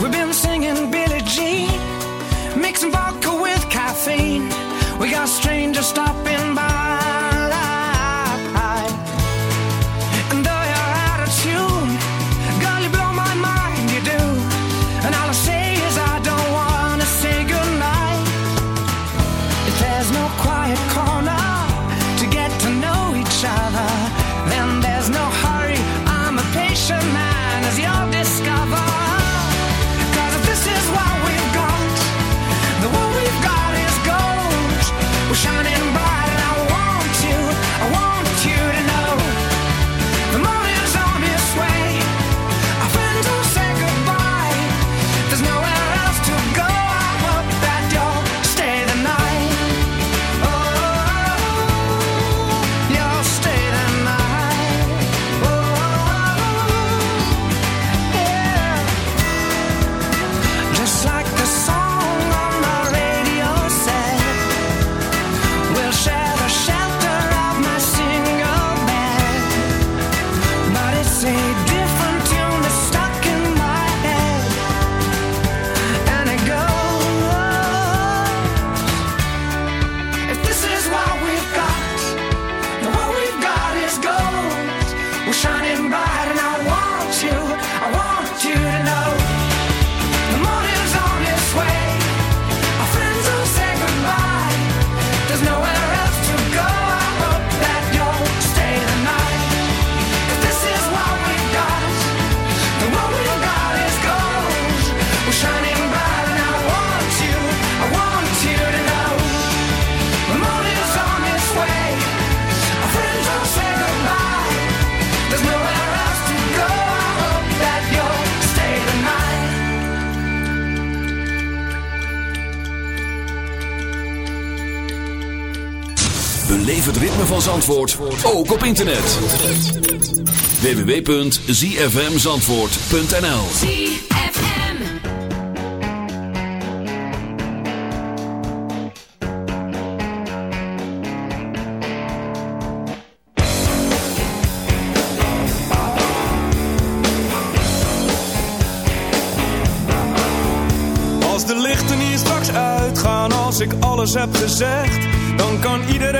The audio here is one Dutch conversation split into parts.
We've been singing Billie Jean, mixing vodka with caffeine. We got strangers stopping het ritme van Zandvoort, ook op internet. www.zfmzandvoort.nl ZFM. Als de lichten hier straks uitgaan, als ik alles heb gezegd, dan kan iedereen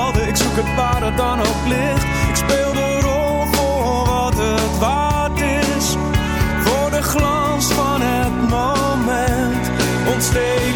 ik zoek het waar het dan ook ligt. Ik speel de rol voor wat het waard is. Voor de glans van het moment, ontsteek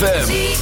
ZFM.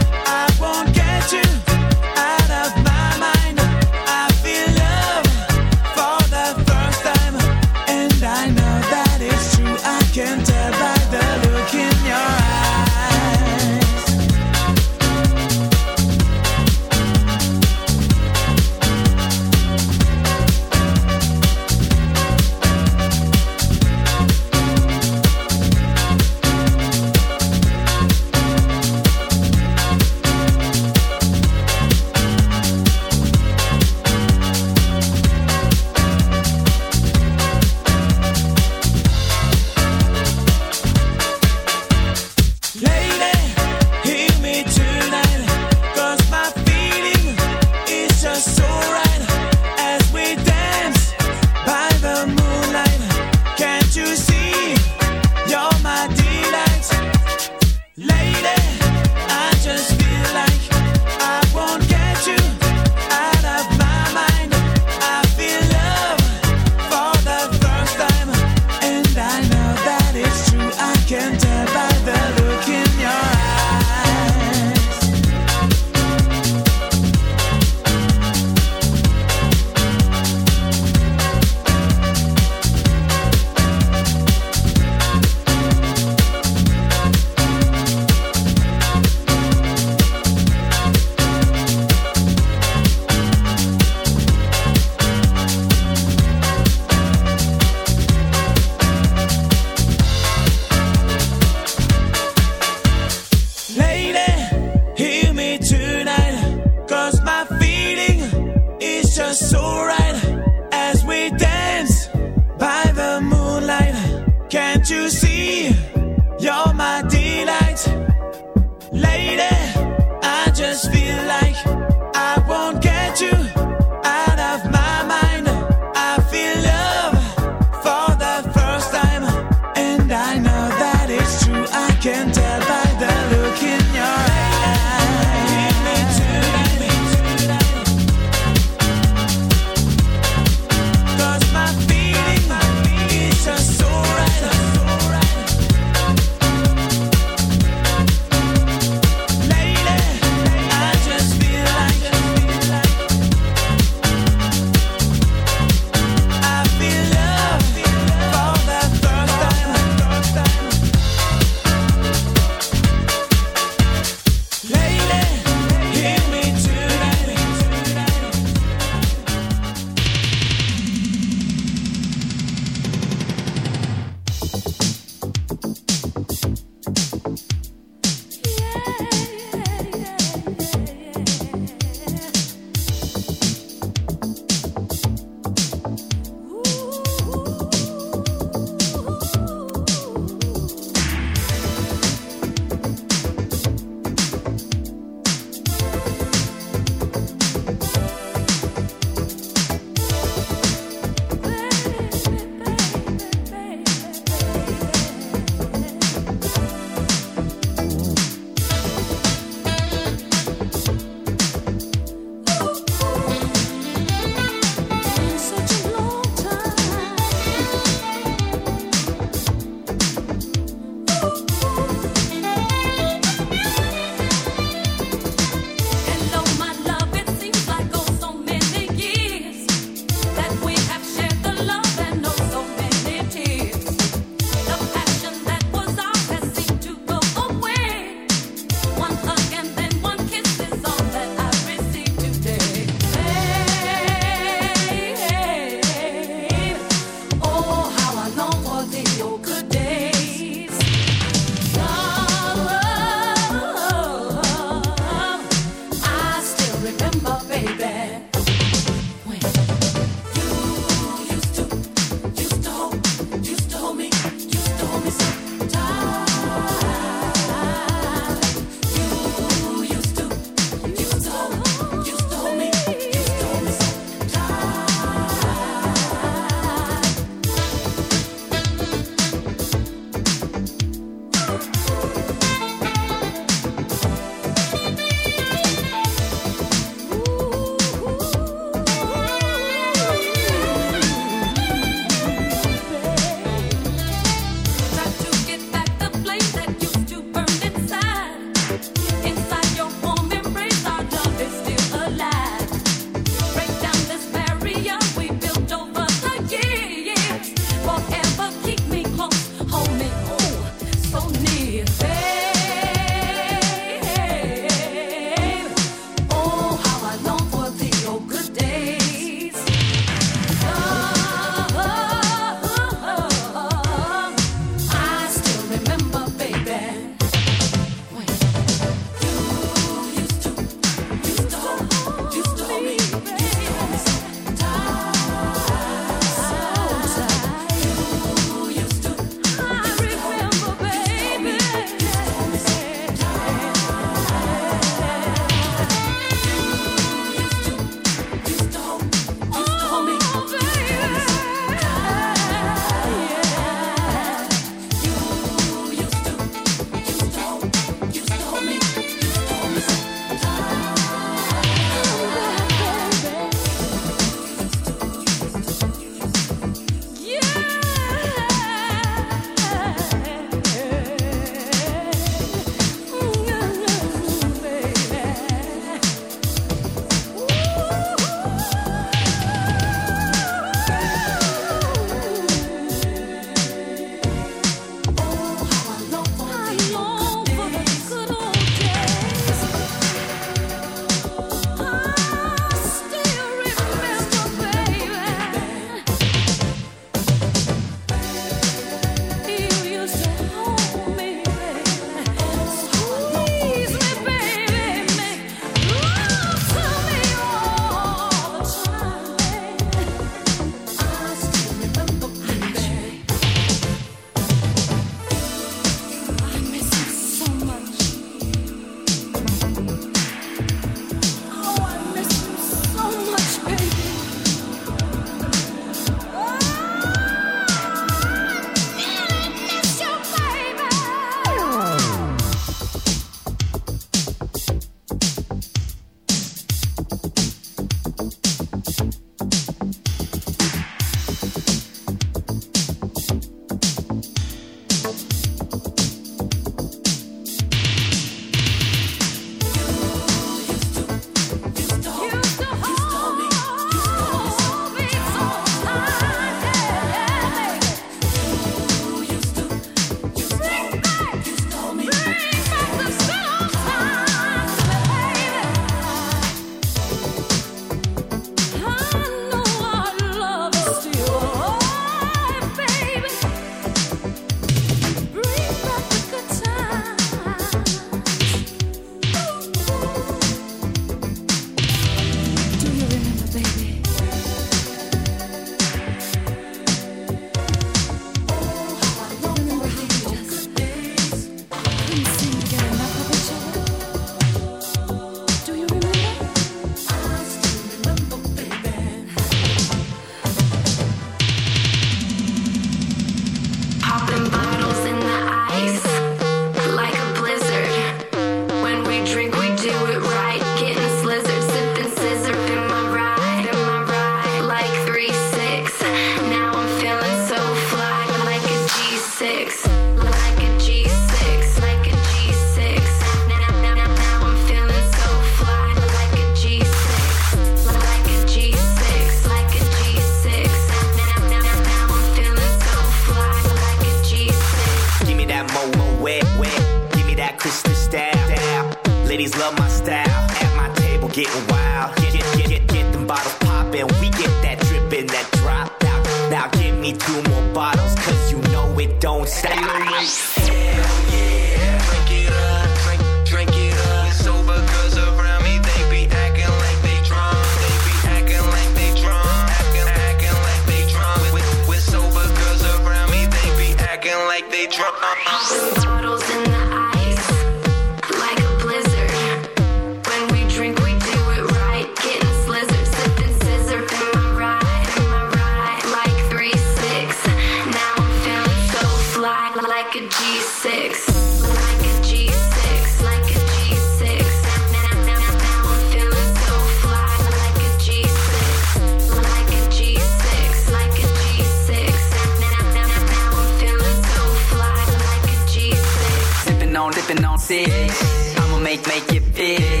On, dipping on six. I'ma make, make it big.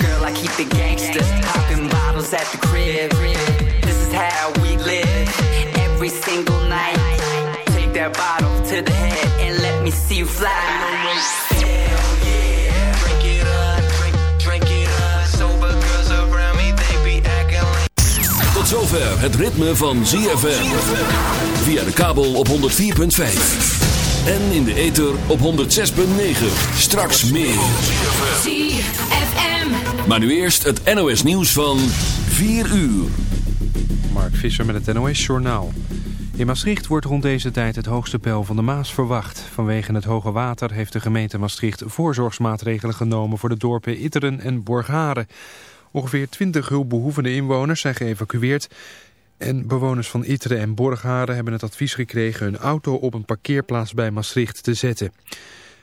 Girl, I keep it gangster. Popping bottles at the crib. This is how we live. Every single night. Take that bottle to the head and let me see you fly. Hell yeah, drink it up, drink, drink it up. Sober girls around me, they be acting like Tot zover het ritme van ZFM. Via de kabel op 104.5. En in de ether op 106.9. Straks meer. ZFM. Maar nu eerst het NOS nieuws van 4 uur. Mark Visser met het NOS Journaal. In Maastricht wordt rond deze tijd het hoogste peil van de Maas verwacht. Vanwege het hoge water heeft de gemeente Maastricht voorzorgsmaatregelen genomen voor de dorpen Itteren en Borgharen. Ongeveer 20 hulpbehoevende inwoners zijn geëvacueerd. En bewoners van Itteren en Borgharen hebben het advies gekregen hun auto op een parkeerplaats bij Maastricht te zetten.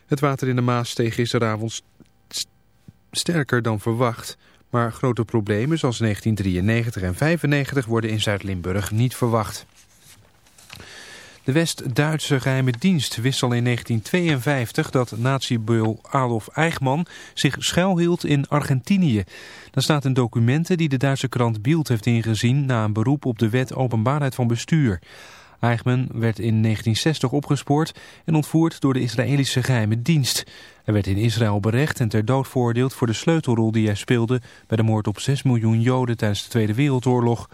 Het water in de Maas steeg gisteravond st- sterker dan verwacht. Maar grote problemen zoals 1993 en 95 worden in Zuid-Limburg niet verwacht. De West-Duitse geheime dienst wist al in 1952 dat nazi-beul Adolf Eichmann zich schuilhield in Argentinië. Dat staat in documenten die de Duitse krant Bild heeft ingezien na een beroep op de wet openbaarheid van bestuur. Eichmann werd in 1960 opgespoord en ontvoerd door de Israëlische geheime dienst. Hij werd in Israël berecht en ter dood veroordeeld voor de sleutelrol die hij speelde bij de moord op 6 miljoen Joden tijdens de Tweede Wereldoorlog.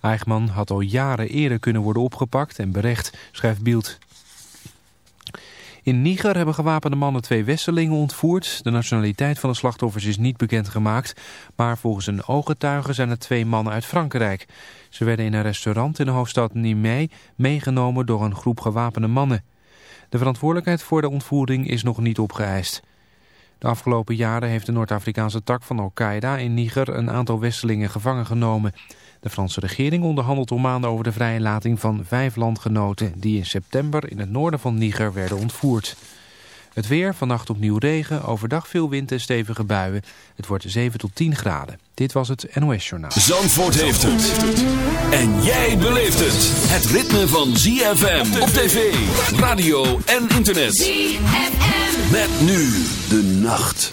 Eichmann had al jaren eerder kunnen worden opgepakt en berecht, schrijft Bild. In Niger hebben gewapende mannen twee Westelingen ontvoerd. De nationaliteit van de slachtoffers is niet bekendgemaakt. Maar volgens een ooggetuige zijn het twee mannen uit Frankrijk. Ze werden in een restaurant in de hoofdstad Niamey meegenomen door een groep gewapende mannen. De verantwoordelijkheid voor de ontvoering is nog niet opgeëist. De afgelopen jaren heeft de Noord-Afrikaanse tak van Al-Qaeda in Niger een aantal Westelingen gevangen genomen. De Franse regering onderhandelt al maanden over de vrijlating van vijf landgenoten die in september in het noorden van Niger werden ontvoerd. Het weer, vannacht opnieuw regen, overdag veel wind en stevige buien. Het wordt 7 tot 10 graden. Dit was het NOS Journaal. Zandvoort heeft het. En jij beleeft het. Het ritme van ZFM op tv, radio en internet. ZFM. Met nu de nacht.